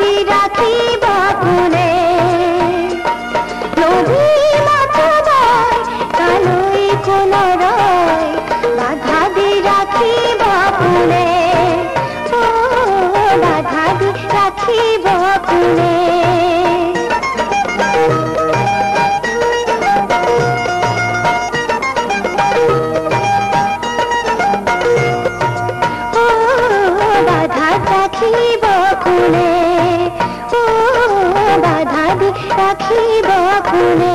याद रखी साथी बापू ने